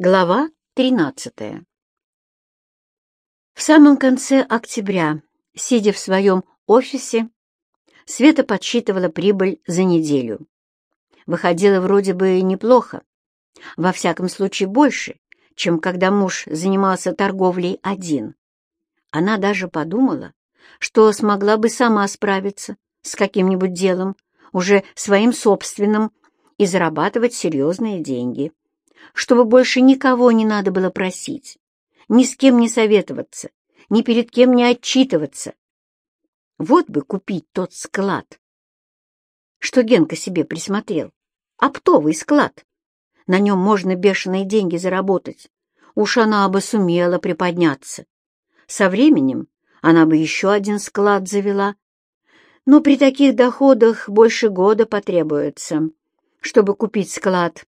Глава 13 В самом конце октября, сидя в своем офисе, Света подсчитывала прибыль за неделю. Выходило вроде бы неплохо, во всяком случае больше, чем когда муж занимался торговлей один. Она даже подумала, что смогла бы сама справиться с каким-нибудь делом, уже своим собственным, и зарабатывать серьезные деньги чтобы больше никого не надо было просить, ни с кем не советоваться, ни перед кем не отчитываться. Вот бы купить тот склад, что Генка себе присмотрел. Оптовый склад. На нем можно бешеные деньги заработать. Уж она бы сумела приподняться. Со временем она бы еще один склад завела. Но при таких доходах больше года потребуется, чтобы купить склад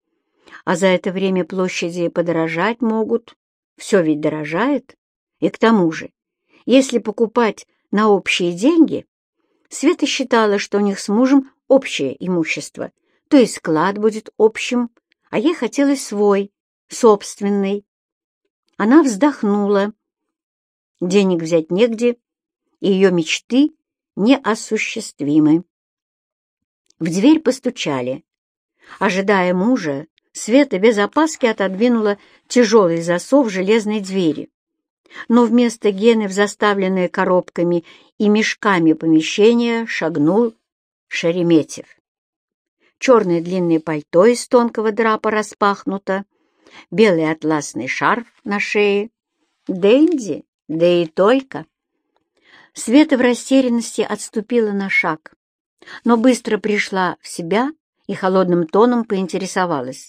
а за это время площади подорожать могут. Все ведь дорожает. И к тому же, если покупать на общие деньги, Света считала, что у них с мужем общее имущество, то есть склад будет общим, а ей хотелось свой, собственный. Она вздохнула. Денег взять негде, и ее мечты неосуществимы. В дверь постучали. Ожидая мужа, Света без опаски отодвинула тяжелый засов железной двери. Но вместо Гены в заставленное коробками и мешками помещение шагнул Шереметьев. Черное длинное пальто из тонкого драпа распахнуто, белый атласный шарф на шее. Дэнди, да и только. Света в растерянности отступила на шаг, но быстро пришла в себя и холодным тоном поинтересовалась.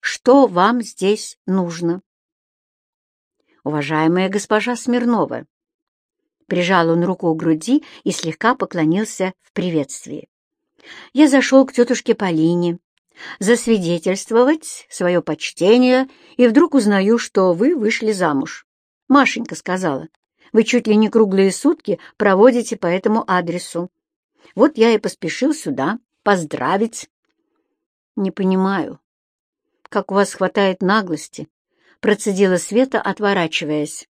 Что вам здесь нужно? Уважаемая госпожа Смирнова, прижал он руку к груди и слегка поклонился в приветствии. Я зашел к тетушке Полине засвидетельствовать свое почтение и вдруг узнаю, что вы вышли замуж. Машенька сказала, вы чуть ли не круглые сутки проводите по этому адресу. Вот я и поспешил сюда поздравить. Не понимаю, как у вас хватает наглости!» — процедила Света, отворачиваясь.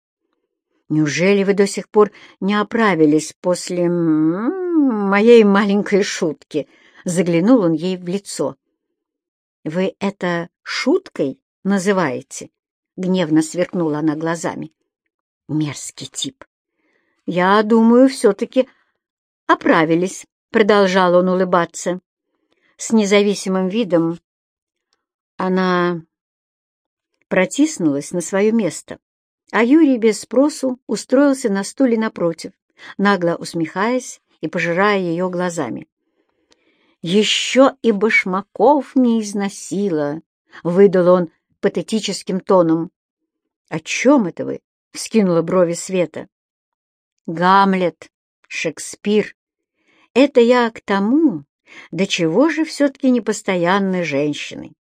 «Неужели вы до сих пор не оправились после моей маленькой шутки?» — заглянул он ей в лицо. «Вы это шуткой называете?» — гневно сверкнула она глазами. «Мерзкий тип!» «Я думаю, все-таки оправились», — продолжал он улыбаться. С независимым видом она протиснулась на свое место, а Юрий без спросу устроился на стуле напротив, нагло усмехаясь и пожирая ее глазами. «Еще и башмаков не износила!» — выдал он патетическим тоном. «О чем это вы?» — вскинула брови Света. «Гамлет, Шекспир. Это я к тому, до чего же все-таки непостоянны женщины.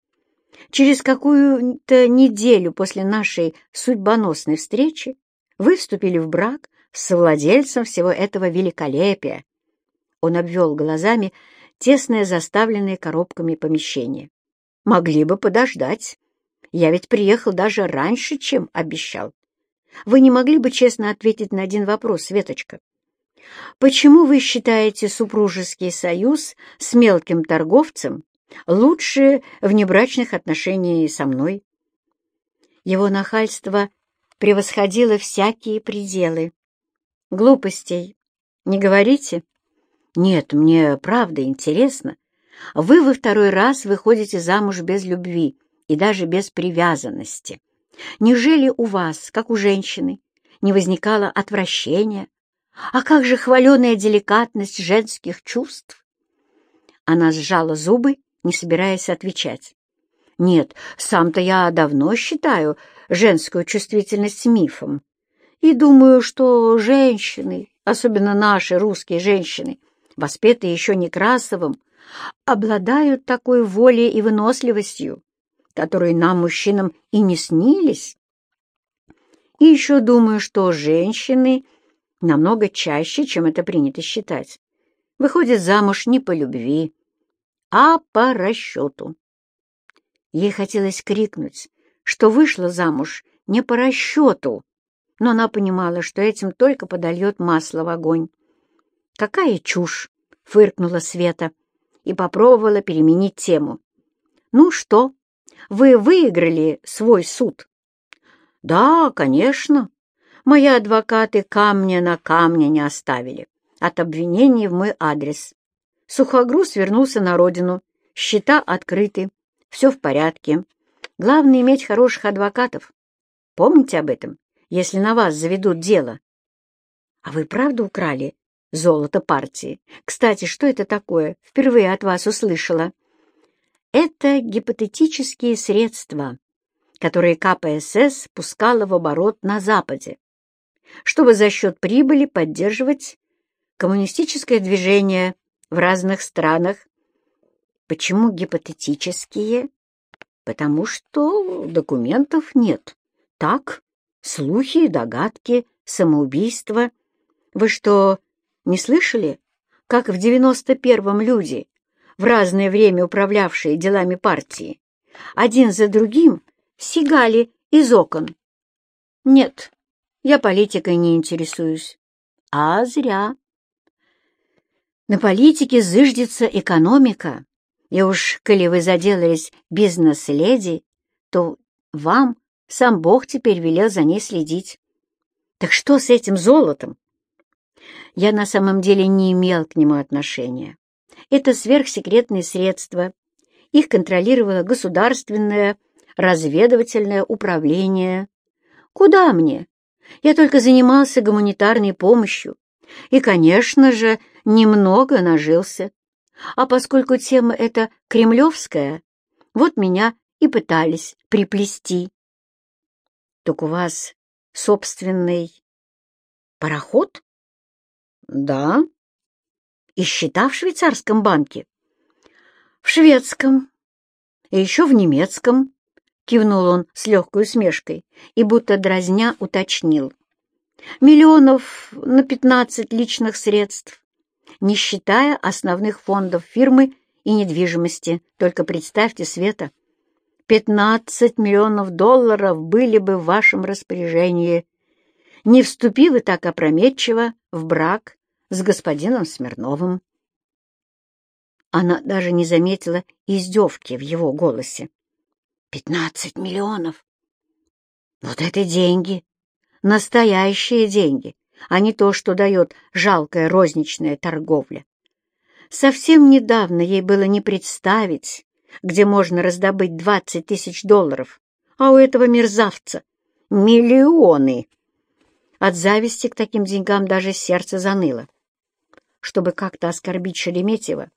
Через какую-то неделю после нашей судьбоносной встречи вы вступили в брак с владельцем всего этого великолепия. Он обвел глазами тесное заставленное коробками помещение. Могли бы подождать. Я ведь приехал даже раньше, чем обещал. Вы не могли бы честно ответить на один вопрос, Светочка? Почему вы считаете супружеский союз с мелким торговцем лучше внебрачных отношений со мной. Его нахальство превосходило всякие пределы. Глупостей. Не говорите? Нет, мне правда интересно. Вы во второй раз выходите замуж без любви и даже без привязанности. Неужели у вас, как у женщины, не возникало отвращения? А как же хваленая деликатность женских чувств? Она сжала зубы не собираясь отвечать. «Нет, сам-то я давно считаю женскую чувствительность мифом. И думаю, что женщины, особенно наши русские женщины, воспетые еще Некрасовым, обладают такой волей и выносливостью, которые нам, мужчинам, и не снились. И еще думаю, что женщины намного чаще, чем это принято считать, выходят замуж не по любви, а по расчету. Ей хотелось крикнуть, что вышла замуж не по расчету, но она понимала, что этим только подольет масло в огонь. «Какая чушь!» — фыркнула Света и попробовала переменить тему. «Ну что, вы выиграли свой суд?» «Да, конечно. Мои адвокаты камня на камне не оставили от обвинений в мой адрес. Сухогруз вернулся на родину, счета открыты, все в порядке. Главное — иметь хороших адвокатов. Помните об этом, если на вас заведут дело. А вы правда украли золото партии? Кстати, что это такое? Впервые от вас услышала. Это гипотетические средства, которые КПСС пускала в оборот на Западе, чтобы за счет прибыли поддерживать коммунистическое движение в разных странах. Почему гипотетические? Потому что документов нет. Так, слухи, догадки, самоубийство. Вы что, не слышали, как в девяносто первом люди, в разное время управлявшие делами партии, один за другим сигали из окон? Нет, я политикой не интересуюсь. А зря. На политике зыждется экономика. И уж, коли вы заделались бизнес-леди, то вам сам Бог теперь велел за ней следить. Так что с этим золотом? Я на самом деле не имел к нему отношения. Это сверхсекретные средства. Их контролировало государственное разведывательное управление. Куда мне? Я только занимался гуманитарной помощью. И, конечно же, немного нажился. А поскольку тема эта кремлевская, вот меня и пытались приплести. Так у вас собственный пароход? Да. И счета в швейцарском банке? В шведском. И еще в немецком, кивнул он с легкой усмешкой и будто дразня уточнил. Миллионов на пятнадцать личных средств не считая основных фондов фирмы и недвижимости. Только представьте, Света, 15 миллионов долларов были бы в вашем распоряжении, не вступи вы так опрометчиво в брак с господином Смирновым. Она даже не заметила издевки в его голосе. «Пятнадцать миллионов! Вот это деньги! Настоящие деньги! А не то, что дает жалкая розничная торговля. Совсем недавно ей было не представить, где можно раздобыть двадцать тысяч долларов, а у этого мерзавца миллионы. От зависти к таким деньгам даже сердце заныло. Чтобы как-то оскорбить Шереметьева,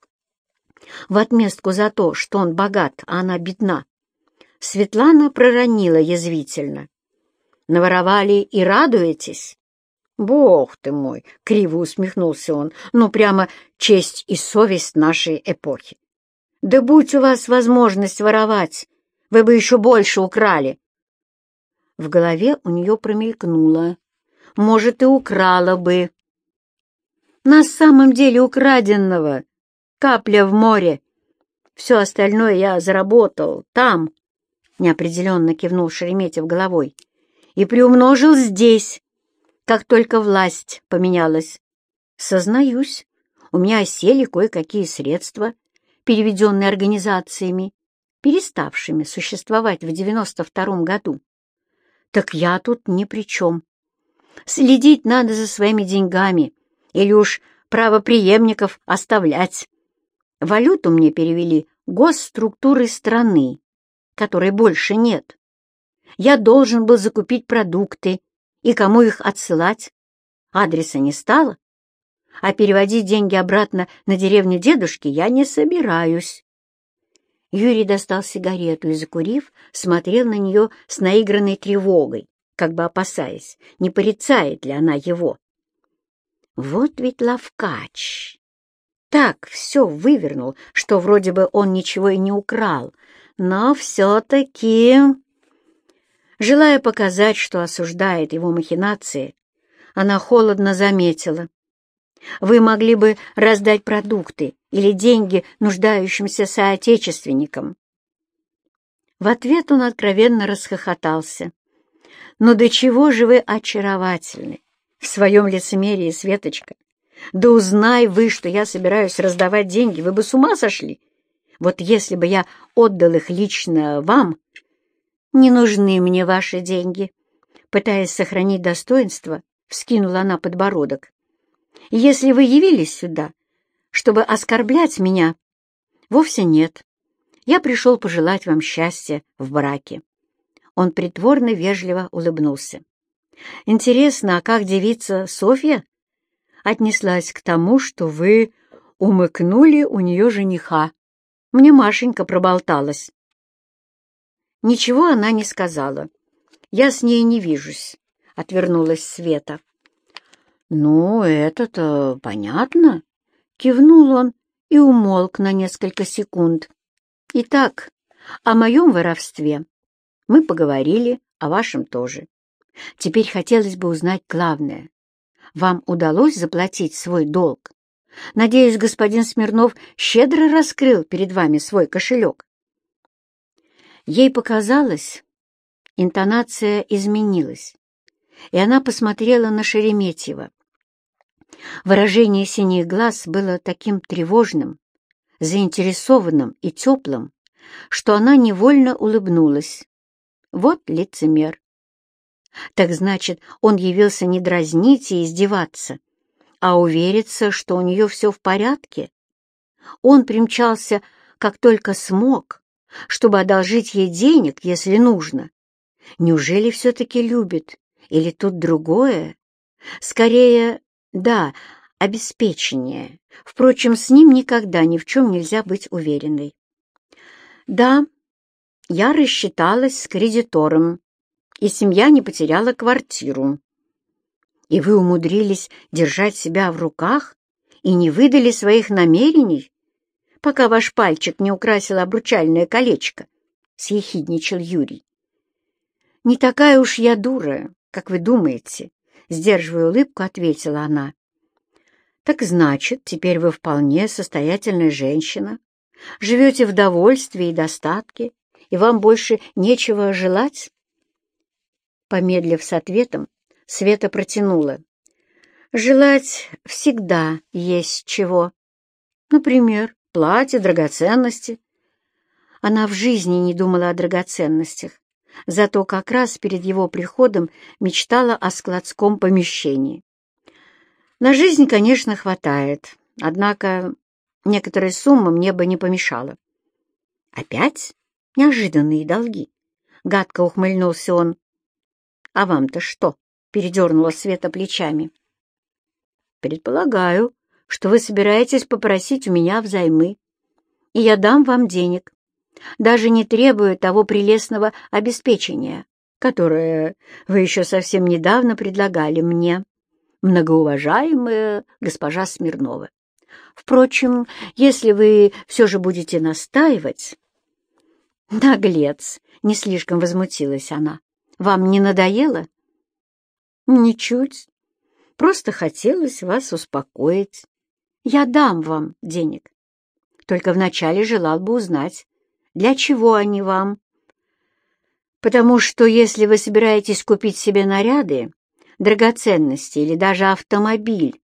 в отместку за то, что он богат, а она бедна, Светлана проронила язвительно. «Наворовали и радуетесь?» «Бог ты мой!» — криво усмехнулся он. «Ну, прямо честь и совесть нашей эпохи. Да будь у вас возможность воровать, вы бы еще больше украли!» В голове у нее промелькнуло. «Может, и украла бы!» «На самом деле украденного! Капля в море! Все остальное я заработал там!» — неопределенно кивнул Шереметьев головой. «И приумножил здесь!» Как только власть поменялась. Сознаюсь, у меня осели кое-какие средства, переведенные организациями, переставшими существовать в 92-м году. Так я тут ни при чем. Следить надо за своими деньгами или уж правоприемников оставлять. Валюту мне перевели госструктуры страны, которой больше нет. Я должен был закупить продукты и кому их отсылать? Адреса не стало. А переводить деньги обратно на деревню дедушки я не собираюсь. Юрий достал сигарету и, закурив, смотрел на нее с наигранной тревогой, как бы опасаясь, не порицает ли она его. Вот ведь лавкач! Так все вывернул, что вроде бы он ничего и не украл, но все-таки... Желая показать, что осуждает его махинации, она холодно заметила. «Вы могли бы раздать продукты или деньги нуждающимся соотечественникам». В ответ он откровенно расхохотался. «Но до чего же вы очаровательны в своем лицемерии, Светочка! Да узнай вы, что я собираюсь раздавать деньги, вы бы с ума сошли! Вот если бы я отдал их лично вам, не нужны мне ваши деньги!» Пытаясь сохранить достоинство, вскинула она подбородок. «Если вы явились сюда, чтобы оскорблять меня, вовсе нет. Я пришел пожелать вам счастья в браке». Он притворно вежливо улыбнулся. «Интересно, а как девица Софья отнеслась к тому, что вы умыкнули у нее жениха? Мне Машенька проболталась». Ничего она не сказала. Я с ней не вижусь, — отвернулась Света. «Ну, это-то понятно», — кивнул он и умолк на несколько секунд. «Итак, о моем воровстве мы поговорили, о вашем тоже. Теперь хотелось бы узнать главное. Вам удалось заплатить свой долг? Надеюсь, господин Смирнов щедро раскрыл перед вами свой кошелек». Ей показалось, интонация изменилась, и она посмотрела на Шереметьева. Выражение синих глаз было таким тревожным, заинтересованным и теплым, что она невольно улыбнулась. Вот лицемер. Так значит, он явился не дразнить и издеваться, а увериться, что у нее все в порядке. Он примчался, как только смог, чтобы одолжить ей денег, если нужно. Неужели все-таки любит? Или тут другое? Скорее, да, обеспечение. Впрочем, с ним никогда ни в чем нельзя быть уверенной. Да, я рассчиталась с кредитором, и семья не потеряла квартиру. И вы умудрились держать себя в руках и не выдали своих намерений, пока ваш пальчик не украсил обручальное колечко, — съехидничал Юрий. «Не такая уж я дура, как вы думаете», — сдерживая улыбку, ответила она. «Так значит, теперь вы вполне состоятельная женщина, живете в довольстве и достатке, и вам больше нечего желать?» Помедлив с ответом, Света протянула. «Желать всегда есть чего. Например, платье, драгоценности». Она в жизни не думала о драгоценностях, зато как раз перед его приходом мечтала о складском помещении. На жизнь, конечно, хватает, однако некоторая сумма мне бы не помешала. Опять неожиданные долги. Гадко ухмыльнулся он. А вам-то что? Передернула Света плечами. Предполагаю, что вы собираетесь попросить у меня взаймы, и я дам вам денег даже не требуя того прелестного обеспечения, которое вы еще совсем недавно предлагали мне, многоуважаемая госпожа Смирнова. Впрочем, если вы все же будете настаивать... Наглец! Не слишком возмутилась она. Вам не надоело? Ничуть. Просто хотелось вас успокоить. Я дам вам денег. Только вначале желал бы узнать, для чего они вам? Потому что если вы собираетесь купить себе наряды, драгоценности или даже автомобиль,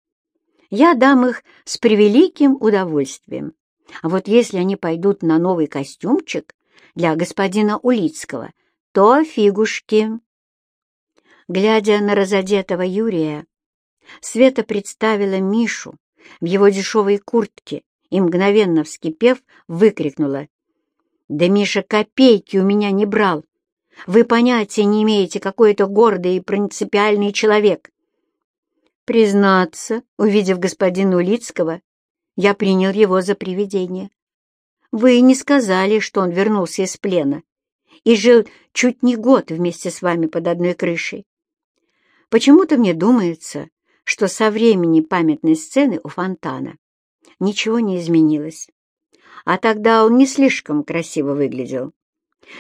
я дам их с превеликим удовольствием. А вот если они пойдут на новый костюмчик для господина Улицкого, то фигушки. Глядя на разодетого Юрия, Света представила Мишу в его дешевой куртке и, мгновенно вскипев, выкрикнула да Миша копейки у меня не брал. Вы понятия не имеете, какой это гордый и принципиальный человек. Признаться, увидев господина Улицкого, я принял его за привидение. Вы не сказали, что он вернулся из плена и жил чуть не год вместе с вами под одной крышей. Почему-то мне думается, что со времени памятной сцены у фонтана ничего не изменилось а тогда он не слишком красиво выглядел.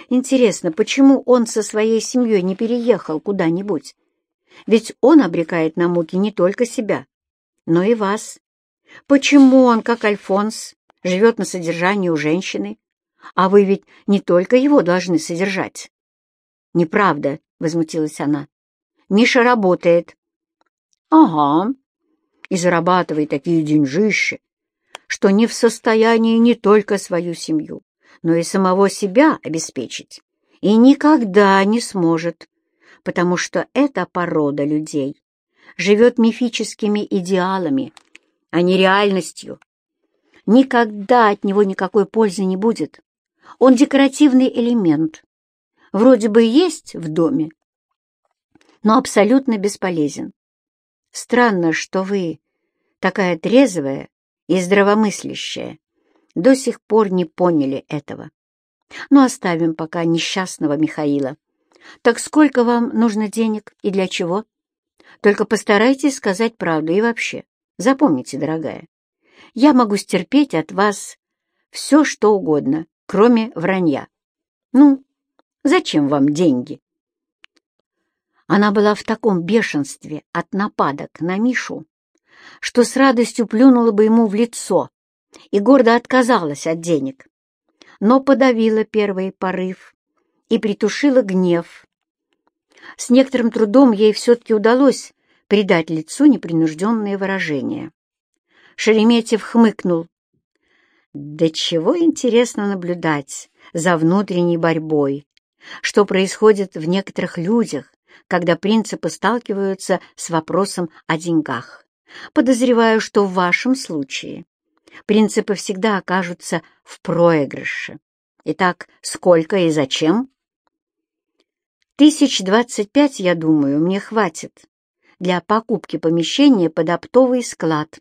Интересно, почему он со своей семьей не переехал куда-нибудь? Ведь он обрекает на муки не только себя, но и вас. Почему он, как Альфонс, живет на содержании у женщины, а вы ведь не только его должны содержать. «Неправда», — возмутилась она. «Миша работает». «Ага, и зарабатывает такие деньжища, что не в состоянии не только свою семью, но и самого себя обеспечить, и никогда не сможет, потому что эта порода людей живет мифическими идеалами, а не реальностью. Никогда от него никакой пользы не будет. Он декоративный элемент. Вроде бы есть в доме, но абсолютно бесполезен. Странно, что вы, такая трезвая и здравомыслящая, до сих пор не поняли этого. Но оставим пока несчастного Михаила. Так сколько вам нужно денег и для чего? Только постарайтесь сказать правду и вообще. Запомните, дорогая, я могу стерпеть от вас все, что угодно, кроме вранья. Ну, зачем вам деньги? Она была в таком бешенстве от нападок на Мишу, что с радостью плюнула бы ему в лицо и гордо отказалась от денег, но подавила первый порыв и притушила гнев. С некоторым трудом ей все-таки удалось придать лицу непринужденное выражение. Шереметьев хмыкнул. «Да чего интересно наблюдать за внутренней борьбой, что происходит в некоторых людях, когда принципы сталкиваются с вопросом о деньгах. Подозреваю, что в вашем случае принципы всегда окажутся в проигрыше. Итак, сколько и зачем? Тысяч двадцать пять, я думаю, мне хватит для покупки помещения под оптовый склад.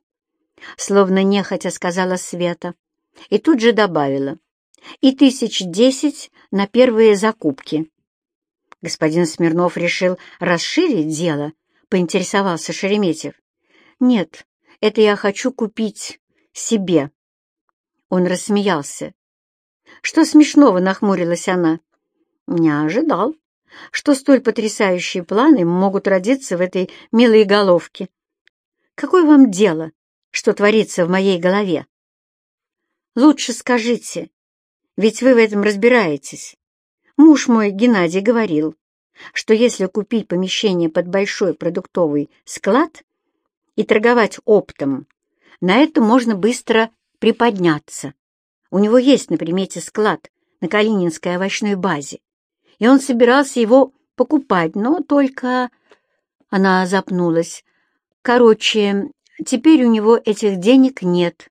Словно нехотя сказала Света, и тут же добавила. И тысяч десять на первые закупки. Господин Смирнов решил расширить дело, поинтересовался Шереметьев. Нет, это я хочу купить себе. Он рассмеялся. Что смешного, нахмурилась она. Не ожидал, что столь потрясающие планы могут родиться в этой милой головке. Какое вам дело, что творится в моей голове? Лучше скажите, ведь вы в этом разбираетесь. Муж мой, Геннадий, говорил, что если купить помещение под большой продуктовый склад и торговать оптом, на это можно быстро приподняться. У него есть на примете склад на Калининской овощной базе, и он собирался его покупать, но только... Она запнулась. Короче, теперь у него этих денег нет.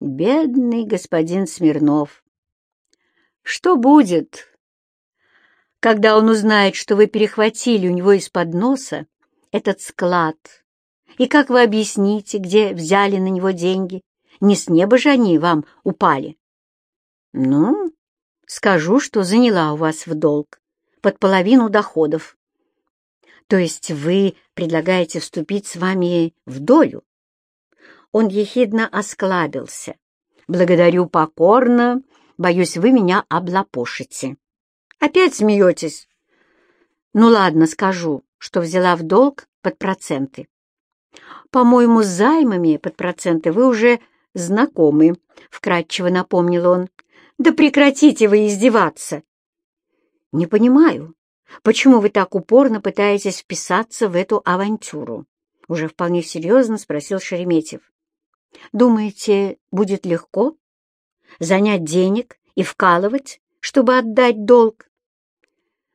Бедный господин Смирнов. Что будет, когда он узнает, что вы перехватили у него из-под носа этот склад? И как вы объясните, где взяли на него деньги? Не с неба же они вам упали. Ну, скажу, что заняла у вас в долг под половину доходов. То есть вы предлагаете вступить с вами в долю? Он ехидно осклабился. Благодарю покорно, боюсь, вы меня облапошите. Опять смеетесь? Ну ладно, скажу, что взяла в долг под проценты. По-моему, с займами под проценты вы уже знакомы, — вкратчиво напомнил он. Да прекратите вы издеваться. Не понимаю, почему вы так упорно пытаетесь вписаться в эту авантюру? Уже вполне серьезно спросил Шереметьев. Думаете, будет легко? Занять денег и вкалывать, чтобы отдать долг?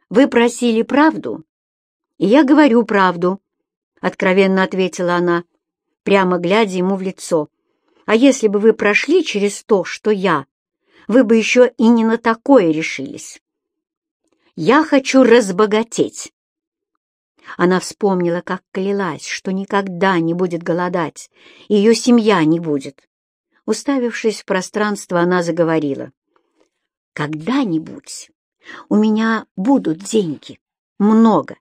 Вы просили правду, и я говорю правду, — откровенно ответила она, прямо глядя ему в лицо. А если бы вы прошли через то, что я, вы бы еще и не на такое решились. Я хочу разбогатеть. Она вспомнила, как клялась, что никогда не будет голодать, ее семья не будет. Уставившись в пространство, она заговорила. «Когда-нибудь у меня будут деньги, много,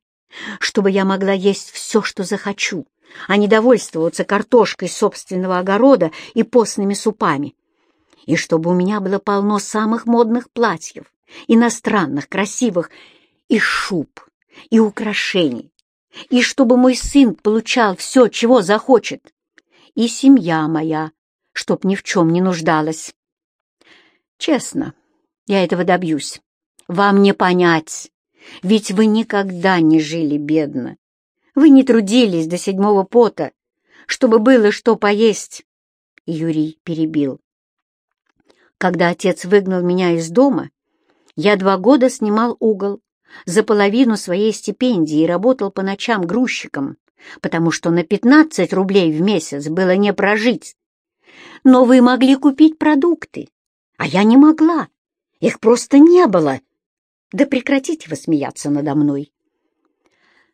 чтобы я могла есть все, что захочу, а не довольствоваться картошкой собственного огорода и постными супами. И чтобы у меня было полно самых модных платьев, иностранных, красивых, и шуб, и украшений, и чтобы мой сын получал все, чего захочет, и семья моя, чтоб ни в чем не нуждалась. Честно, Я этого добьюсь. Вам не понять, ведь вы никогда не жили бедно. Вы не трудились до седьмого пота, чтобы было что поесть. Юрий перебил. Когда отец выгнал меня из дома, я два года снимал угол за половину своей стипендии и работал по ночам грузчиком, потому что на 15 рублей в месяц было не прожить. Но вы могли купить продукты, а я не могла. Их просто не было. Да прекратите вы смеяться надо мной.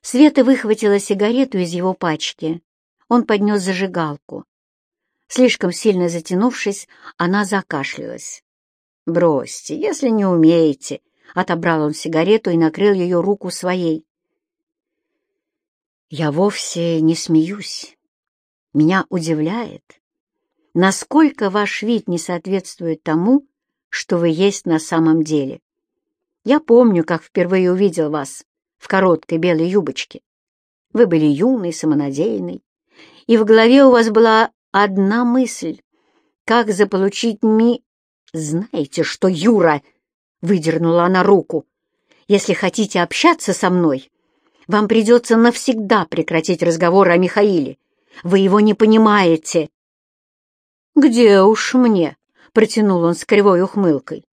Света выхватила сигарету из его пачки. Он поднес зажигалку. Слишком сильно затянувшись, она закашлялась. «Бросьте, если не умеете», — отобрал он сигарету и накрыл ее руку своей. «Я вовсе не смеюсь. Меня удивляет, насколько ваш вид не соответствует тому, что вы есть на самом деле. Я помню, как впервые увидел вас в короткой белой юбочке. Вы были юный, самонадеянный, и в голове у вас была одна мысль — как заполучить ми... «Знаете что, Юра?» — выдернула она руку. «Если хотите общаться со мной, вам придется навсегда прекратить разговор о Михаиле. Вы его не понимаете». «Где уж мне?» — протянул он с кривой ухмылкой.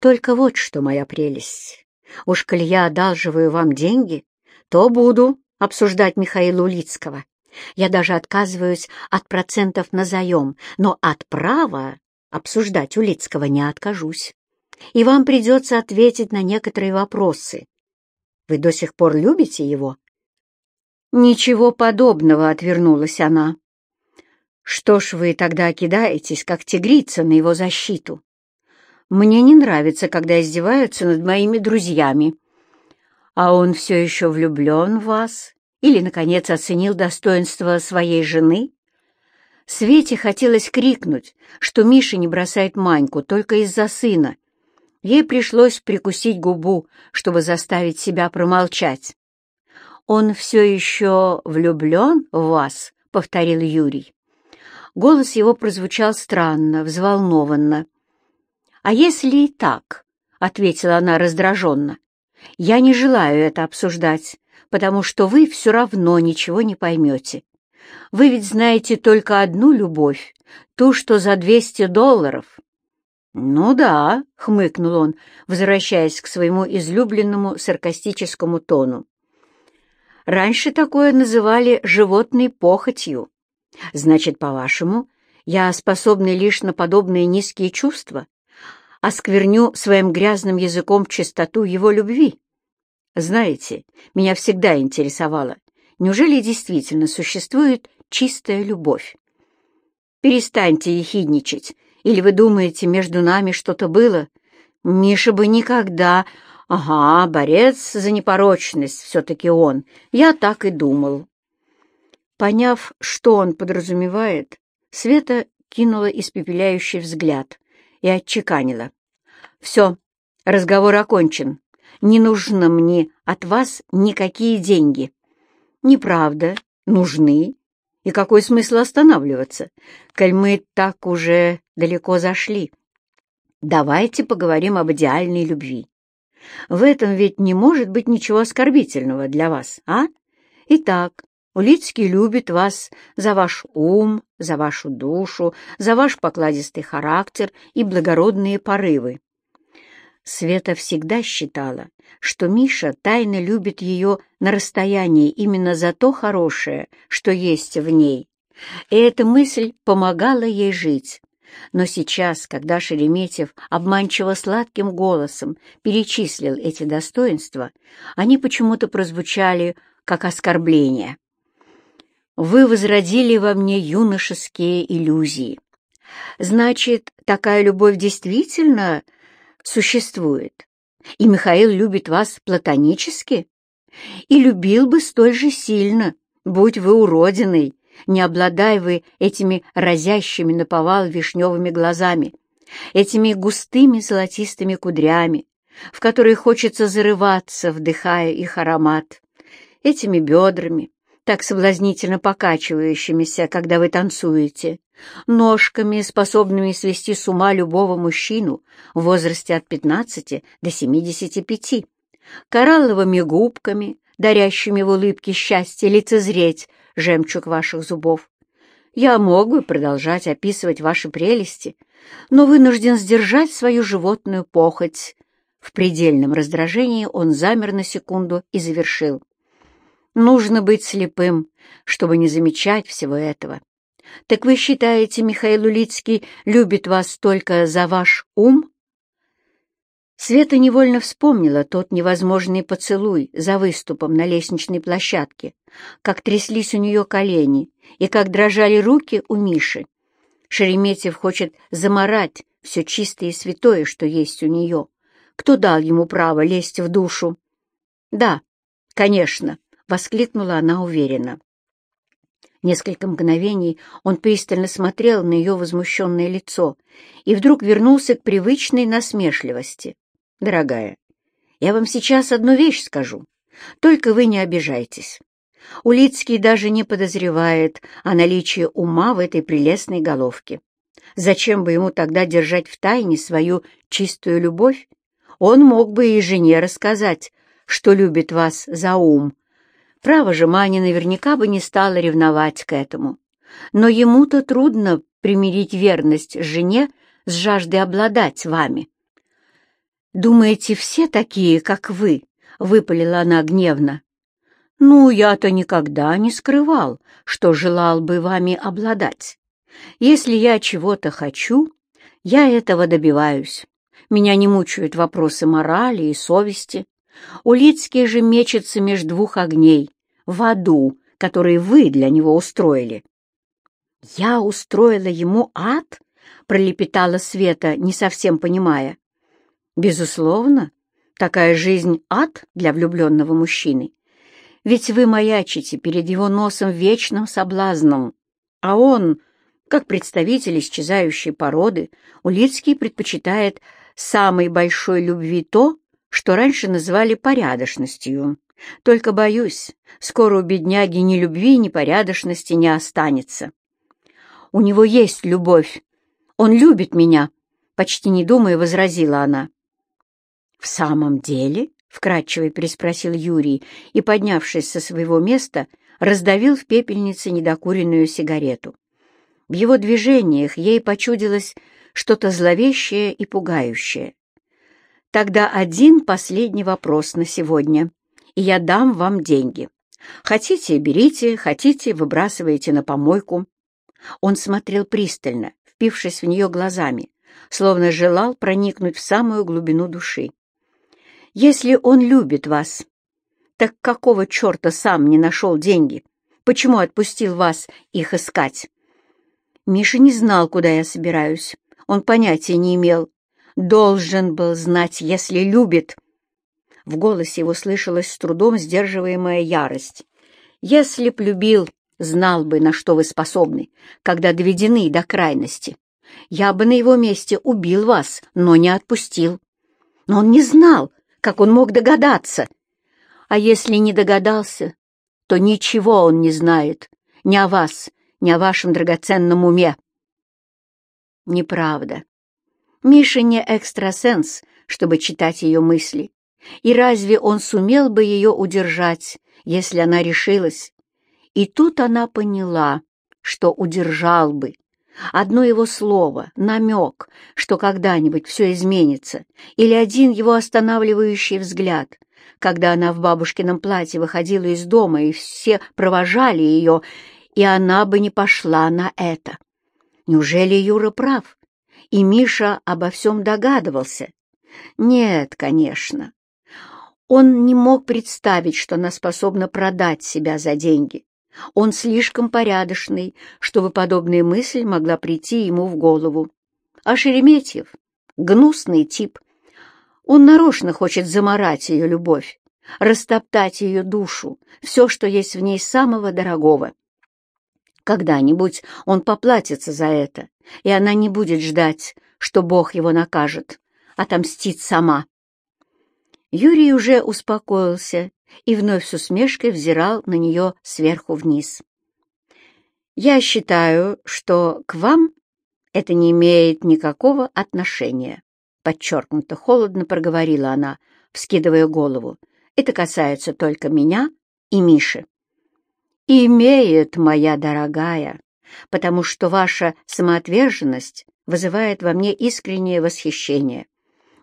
«Только вот что, моя прелесть. Уж коль я одалживаю вам деньги, то буду обсуждать Михаила Улицкого. Я даже отказываюсь от процентов на заем, но от права обсуждать Улицкого не откажусь. И вам придется ответить на некоторые вопросы. Вы до сих пор любите его?» «Ничего подобного», — отвернулась она. «Что ж вы тогда кидаетесь, как тигрица, на его защиту? Мне не нравится, когда издеваются над моими друзьями. А он все еще влюблен в вас или, наконец, оценил достоинство своей жены? Свете хотелось крикнуть, что Миша не бросает Маньку только из-за сына. Ей пришлось прикусить губу, чтобы заставить себя промолчать. «Он все еще влюблен в вас?» — повторил Юрий. Голос его прозвучал странно, взволнованно. «А если и так?» — ответила она раздраженно. «Я не желаю это обсуждать потому что вы все равно ничего не поймете. Вы ведь знаете только одну любовь, ту, что за двести долларов». «Ну да», — хмыкнул он, возвращаясь к своему излюбленному саркастическому тону. «Раньше такое называли животной похотью. Значит, по-вашему, я способна лишь на подобные низкие чувства, оскверню своим грязным языком чистоту его любви?» Знаете, меня всегда интересовало, неужели действительно существует чистая любовь? Перестаньте ехидничать, или вы думаете, между нами что-то было? Миша бы никогда... Ага, борец за непорочность все-таки он. Я так и думал. Поняв, что он подразумевает, Света кинула испепеляющий взгляд и отчеканила. «Все, разговор окончен не нужно мне от вас никакие деньги». «Неправда, нужны. И какой смысл останавливаться, коль мы так уже далеко зашли? Давайте поговорим об идеальной любви. В этом ведь не может быть ничего оскорбительного для вас, а? Итак, Улицкий любит вас за ваш ум, за вашу душу, за ваш покладистый характер и благородные порывы. Света всегда считала, что Миша тайно любит ее на расстоянии именно за то хорошее, что есть в ней. И эта мысль помогала ей жить. Но сейчас, когда Шереметьев обманчиво сладким голосом перечислил эти достоинства, они почему-то прозвучали как оскорбление. «Вы возродили во мне юношеские иллюзии. Значит, такая любовь действительно существует, и Михаил любит вас платонически, и любил бы столь же сильно, будь вы уродиной, не обладая вы этими разящими наповал вишневыми глазами, этими густыми золотистыми кудрями, в которые хочется зарываться, вдыхая их аромат, этими бедрами, так соблазнительно покачивающимися, когда вы танцуете, ножками, способными свести с ума любого мужчину в возрасте от 15 до 75, коралловыми губками, дарящими в улыбке счастье лицезреть жемчуг ваших зубов. Я мог бы продолжать описывать ваши прелести, но вынужден сдержать свою животную похоть. В предельном раздражении он замер на секунду и завершил. Нужно быть слепым, чтобы не замечать всего этого. Так вы считаете, Михаил Улицкий любит вас только за ваш ум? Света невольно вспомнила тот невозможный поцелуй за выступом на лестничной площадке, как тряслись у нее колени и как дрожали руки у Миши. Шереметьев хочет заморать все чистое и святое, что есть у нее. Кто дал ему право лезть в душу? Да, конечно, — воскликнула она уверенно. Несколько мгновений он пристально смотрел на ее возмущенное лицо и вдруг вернулся к привычной насмешливости. «Дорогая, я вам сейчас одну вещь скажу, только вы не обижайтесь. Улицкий даже не подозревает о наличии ума в этой прелестной головке. Зачем бы ему тогда держать в тайне свою чистую любовь? Он мог бы и жене рассказать, что любит вас за ум, Право же, Маня наверняка бы не стала ревновать к этому. Но ему-то трудно примирить верность жене с жаждой обладать вами. «Думаете, все такие, как вы?» — выпалила она гневно. «Ну, я-то никогда не скрывал, что желал бы вами обладать. Если я чего-то хочу, я этого добиваюсь. Меня не мучают вопросы морали и совести. Улицкий же мечется между двух огней в аду, который вы для него устроили. «Я устроила ему ад?» — пролепетала Света, не совсем понимая. «Безусловно, такая жизнь — ад для влюбленного мужчины. Ведь вы маячите перед его носом вечным соблазном, а он, как представитель исчезающей породы, Улицкий предпочитает самой большой любви то, что раньше называли порядочностью. Только боюсь, скоро у бедняги ни любви, ни порядочности не останется. У него есть любовь. Он любит меня, — почти не думая возразила она. «В самом деле?» — вкратчиво переспросил Юрий и, поднявшись со своего места, раздавил в пепельнице недокуренную сигарету. В его движениях ей почудилось что-то зловещее и пугающее. Тогда один последний вопрос на сегодня, и я дам вам деньги. Хотите — берите, хотите — выбрасывайте на помойку». Он смотрел пристально, впившись в нее глазами, словно желал проникнуть в самую глубину души. «Если он любит вас, так какого черта сам не нашел деньги? Почему отпустил вас их искать?» Миша не знал, куда я собираюсь. Он понятия не имел. Должен был знать, если любит. В голосе его слышалась с трудом сдерживаемая ярость. «Если б любил, знал бы, на что вы способны, когда доведены до крайности. Я бы на его месте убил вас, но не отпустил. Но он не знал, как он мог догадаться. А если не догадался, то ничего он не знает, ни о вас, ни о вашем драгоценном уме». Неправда. Миша не экстрасенс, чтобы читать ее мысли. И разве он сумел бы ее удержать, если она решилась? И тут она поняла, что удержал бы. Одно его слово, намек, что когда-нибудь все изменится, или один его останавливающий взгляд, когда она в бабушкином платье выходила из дома, и все провожали ее, и она бы не пошла на это. Неужели Юра прав? И Миша обо всем догадывался? Нет, конечно. Он не мог представить, что она способна продать себя за деньги. Он слишком порядочный, чтобы подобная мысль могла прийти ему в голову. А Шереметьев — гнусный тип. Он нарочно хочет заморать ее любовь, растоптать ее душу, все, что есть в ней самого дорогого. Когда-нибудь он поплатится за это, и она не будет ждать, что Бог его накажет, отомстит сама. Юрий уже успокоился и вновь с усмешкой взирал на нее сверху вниз. «Я считаю, что к вам это не имеет никакого отношения», — подчеркнуто холодно проговорила она, вскидывая голову. «Это касается только меня и Миши». «Имеет, моя дорогая, потому что ваша самоотверженность вызывает во мне искреннее восхищение.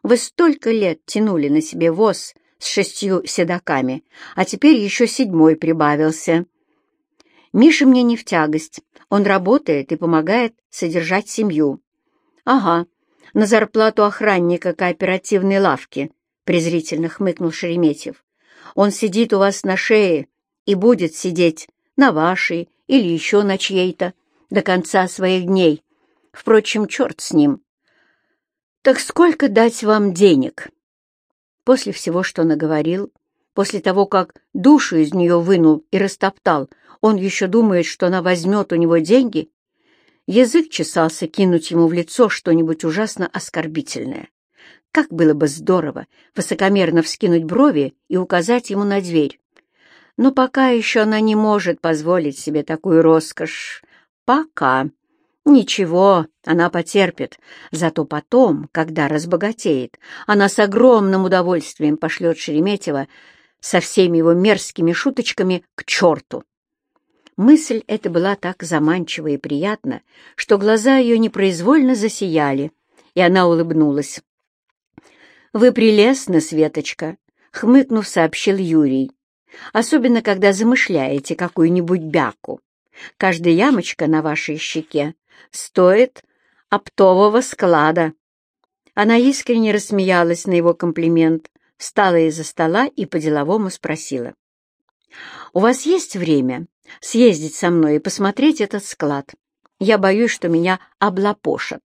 Вы столько лет тянули на себе воз с шестью седаками, а теперь еще седьмой прибавился. Миша мне не в тягость, он работает и помогает содержать семью. Ага, на зарплату охранника кооперативной лавки, презрительно хмыкнул Шереметьев. Он сидит у вас на шее и будет сидеть на вашей или еще на чьей-то до конца своих дней. Впрочем, черт с ним. Так сколько дать вам денег? После всего, что наговорил, после того, как душу из нее вынул и растоптал, он еще думает, что она возьмет у него деньги? Язык чесался кинуть ему в лицо что-нибудь ужасно оскорбительное. Как было бы здорово высокомерно вскинуть брови и указать ему на дверь. Но пока еще она не может позволить себе такую роскошь. Пока. Ничего, она потерпит. Зато потом, когда разбогатеет, она с огромным удовольствием пошлет Шереметьева со всеми его мерзкими шуточками к черту. Мысль эта была так заманчива и приятна, что глаза ее непроизвольно засияли, и она улыбнулась. «Вы прелестны, Светочка», — хмыкнув, сообщил Юрий. «Особенно, когда замышляете какую-нибудь бяку. Каждая ямочка на вашей щеке стоит оптового склада». Она искренне рассмеялась на его комплимент, встала из-за стола и по-деловому спросила. «У вас есть время съездить со мной и посмотреть этот склад? Я боюсь, что меня облапошат».